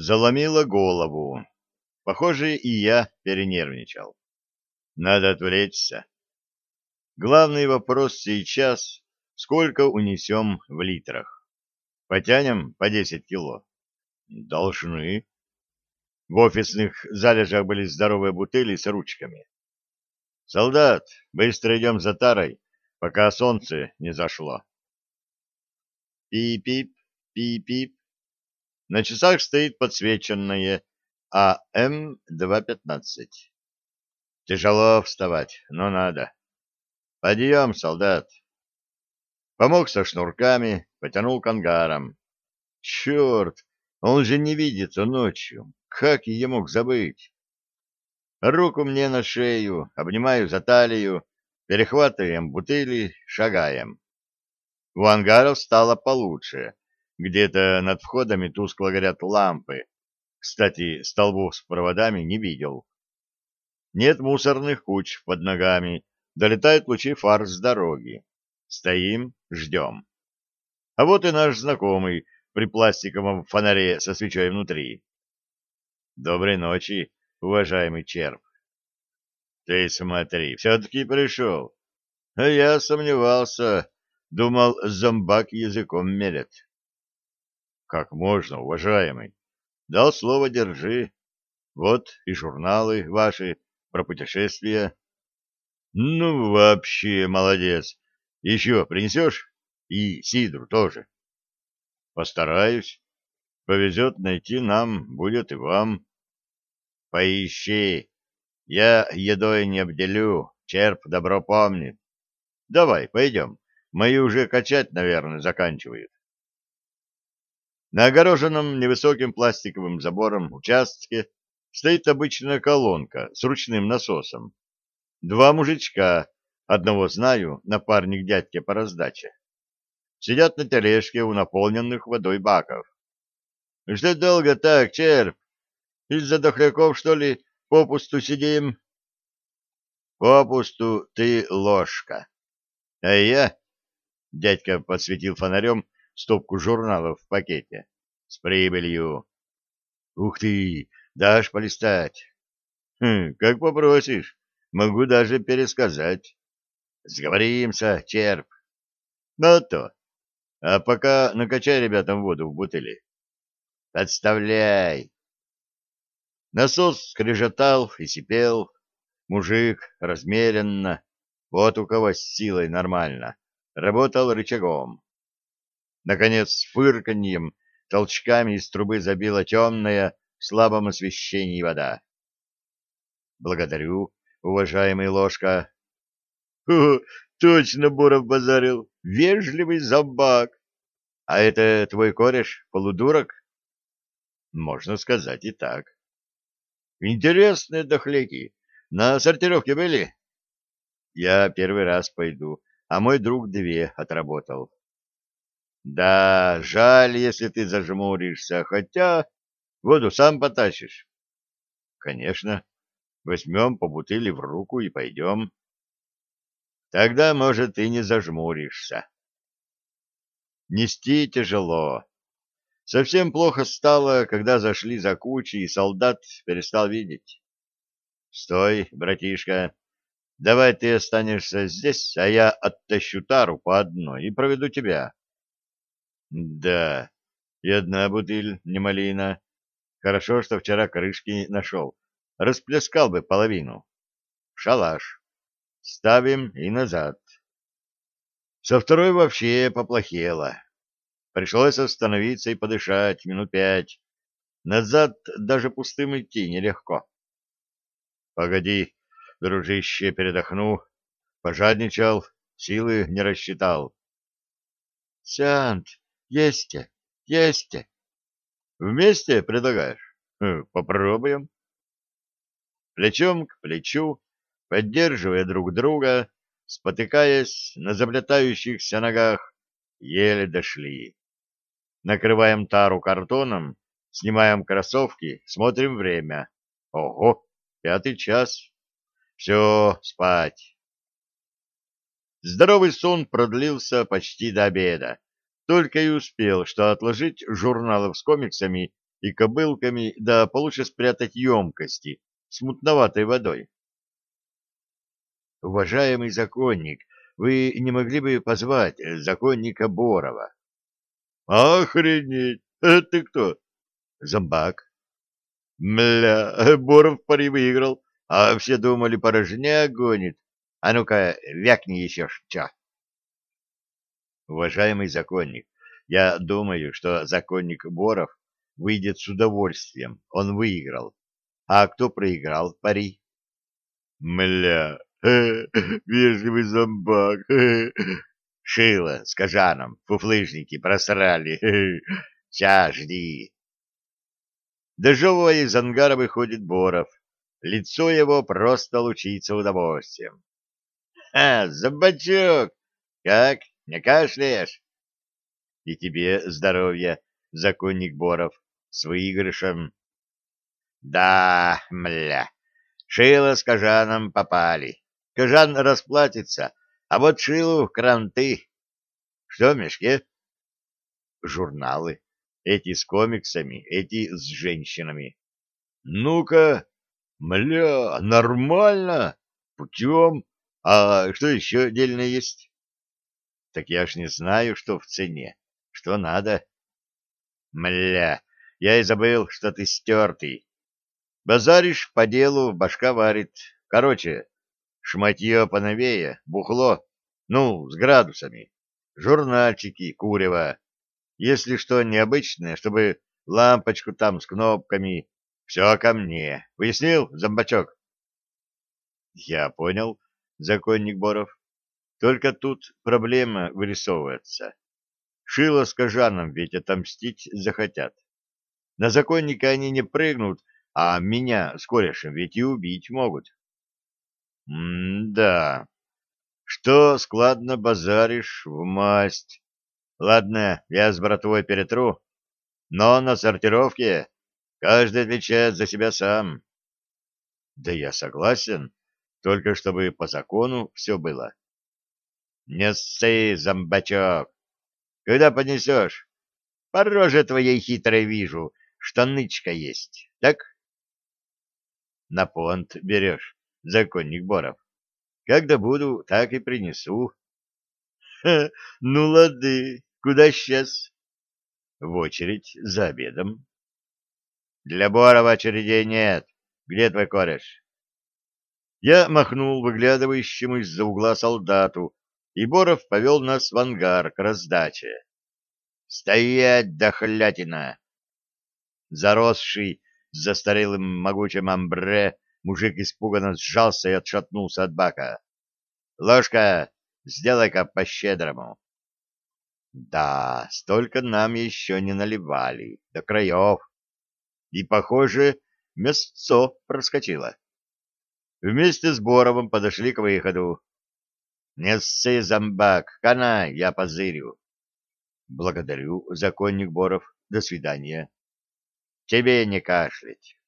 Заломило голову. Похоже, и я перенервничал. Надо отвлечься. Главный вопрос сейчас — сколько унесем в литрах? Потянем по 10 кило? Должны. В офисных залежах были здоровые бутыли с ручками. Солдат, быстро идем за тарой, пока солнце не зашло. Пип-пип, пип-пип. На часах стоит подсвеченное АМ-215. Тяжело вставать, но надо. Подъем, солдат. Помог со шнурками, потянул к ангарам. Черт, он же не видится ночью. Как я мог забыть? Руку мне на шею, обнимаю за талию, перехватываем бутыли, шагаем. У ангаров стало получше. Где-то над входами тускло горят лампы. Кстати, столбов с проводами не видел. Нет мусорных куч под ногами. Долетают лучи фар с дороги. Стоим, ждем. А вот и наш знакомый при пластиковом фонаре со свечой внутри. Доброй ночи, уважаемый черп. Ты смотри, все-таки пришел. А я сомневался, думал, зомбак языком мелет. Как можно, уважаемый. Дал слово, держи. Вот и журналы ваши про путешествия. Ну, вообще молодец. Еще принесешь? И Сидру тоже. Постараюсь. Повезет найти нам, будет и вам. Поищи. Я едой не обделю, черп добро помнит. Давай, пойдем. Мои уже качать, наверное, заканчивают. На огороженном невысоким пластиковым забором участке стоит обычная колонка с ручным насосом. Два мужичка, одного знаю, напарник дядьки по раздаче, сидят на тележке у наполненных водой баков. Что долго так, черп? Из-за дохляков, что ли, попусту сидим? Попусту ты ложка. А я, дядька подсветил фонарем, — стопку журналов в пакете. С прибылью. Ух ты, дашь полистать? Хм, как попросишь, могу даже пересказать. Сговоримся, черп. Ну то. А пока накачай ребятам воду в бутыли. Подставляй. Насос скрежетал и сипел. Мужик размеренно, вот у кого с силой нормально, работал рычагом. Наконец, с фырканьем, толчками из трубы забила темная в слабом освещении вода. — Благодарю, уважаемый Ложка. — Точно Буров базарил. Вежливый зомбак. А это твой кореш, полудурок? — Можно сказать и так. — Интересные дохляки. На сортировке были? — Я первый раз пойду, а мой друг две отработал. Да, жаль, если ты зажмуришься, хотя воду сам потащишь. Конечно, возьмем по бутыли в руку и пойдем. Тогда, может, и не зажмуришься. Нести тяжело. Совсем плохо стало, когда зашли за кучей и солдат перестал видеть. — Стой, братишка, давай ты останешься здесь, а я оттащу тару по одной и проведу тебя. Да, и одна бутыль не малина. Хорошо, что вчера крышки нашел. Расплескал бы половину. Шалаш. Ставим и назад. Со второй вообще поплохело. Пришлось остановиться и подышать минут пять. Назад даже пустым идти нелегко. Погоди, дружище, передохну. Пожадничал, силы не рассчитал. Сянт, есть, есте. Вместе предлагаешь? Э, попробуем. Плечом к плечу, поддерживая друг друга, спотыкаясь на заплетающихся ногах, еле дошли. Накрываем тару картоном, снимаем кроссовки, смотрим время. Ого, пятый час. Все, спать. Здоровый сон продлился почти до обеда только и успел, что отложить журналов с комиксами и кобылками, да получше спрятать емкости с мутноватой водой. «Уважаемый законник, вы не могли бы позвать законника Борова?» «Охренеть! Э, ты кто?» «Зомбак». «Мля, Боров пари выиграл, а все думали, порожня гонит. А ну-ка, вякни еще, ча!» Уважаемый законник, я думаю, что законник Боров выйдет с удовольствием. Он выиграл. А кто проиграл пари? Мля, вежливый зомбак. Шило с Кажаном, фуфлыжники просрали. Сейчас жди. Дожевывая из ангара выходит Боров. Лицо его просто лучится удовольствием. — А, зомбачок! Как? Не кашляешь? И тебе здоровья, законник Боров, с выигрышем. Да, мля, Шило с Кожаном попали. Кожан расплатится, а вот Шилу в кранты. Что в мешке? Журналы. Эти с комиксами, эти с женщинами. Ну-ка, мля, нормально, путем. А что еще отдельно есть? Так я ж не знаю, что в цене, что надо. Мля, я и забыл, что ты стертый. Базаришь по делу, башка варит. Короче, шматье поновее, бухло, ну, с градусами, журнальчики, курево. Если что необычное, чтобы лампочку там с кнопками. Все ко мне. Выяснил, зомбачок? Я понял, законник Боров. Только тут проблема вырисовывается. Шило с Кожаном ведь отомстить захотят. На законника они не прыгнут, а меня с корешем ведь и убить могут. М-да. Что складно базаришь в масть? Ладно, я с братвой перетру. Но на сортировке каждый отвечает за себя сам. Да я согласен, только чтобы по закону все было. Не ссы, зомбачок. Куда понесешь? По роже твоей хитрой вижу, что нычка есть, так? На понт берешь, законник Боров. Когда буду, так и принесу. Ха, ну лады, куда сейчас? В очередь за обедом. Для Борова очередей нет. Где твой кореш? Я махнул выглядывающему из-за угла солдату, и Боров повел нас в ангар к раздаче. «Стоять, дохлятина!» Заросший с застарелым могучим амбре мужик испуганно сжался и отшатнулся от бака. «Ложка, сделай-ка по-щедрому!» Да, столько нам еще не наливали, до краев. И, похоже, мясцо проскочило. Вместе с Боровым подошли к выходу. Не ссы, зомбак, канай, я позырю. Благодарю, законник Боров. До свидания. Тебе не кашлять.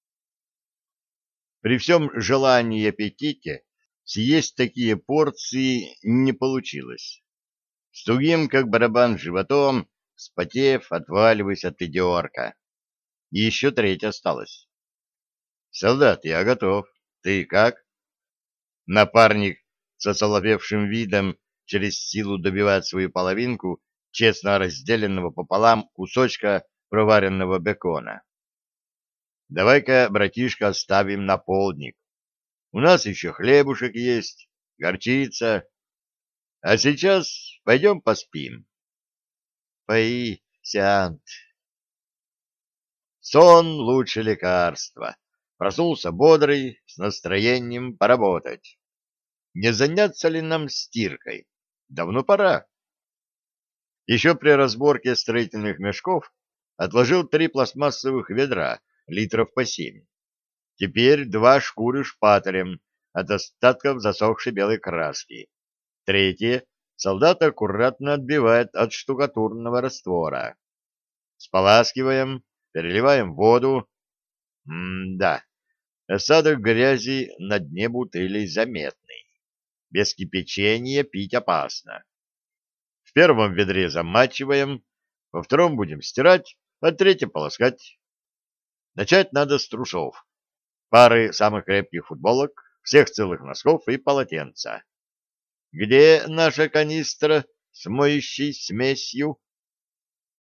При всем желании и аппетите съесть такие порции не получилось. Стугим, как барабан животом, спотев, отваливаясь от идиорка. Еще треть осталось. Солдат, я готов. Ты как? Напарник с осоловевшим видом через силу добивает свою половинку честно разделенного пополам кусочка проваренного бекона. «Давай-ка, братишка, оставим на полдник. У нас еще хлебушек есть, горчица. А сейчас пойдем поспим». «Пои, сеант!» Сон лучше лекарства. Проснулся бодрый, с настроением поработать не заняться ли нам стиркой? Давно пора. Еще при разборке строительных мешков отложил три пластмассовых ведра, литров по семь. Теперь два шкуры шпателем от остатков засохшей белой краски. Третье солдат аккуратно отбивает от штукатурного раствора. Споласкиваем, переливаем воду. М-да, осадок грязи на дне бутылей заметный без кипячения пить опасно. В первом ведре замачиваем, во втором будем стирать, а третье полоскать. Начать надо с трусов. Пары самых крепких футболок, всех целых носков и полотенца. Где наша канистра с моющей смесью?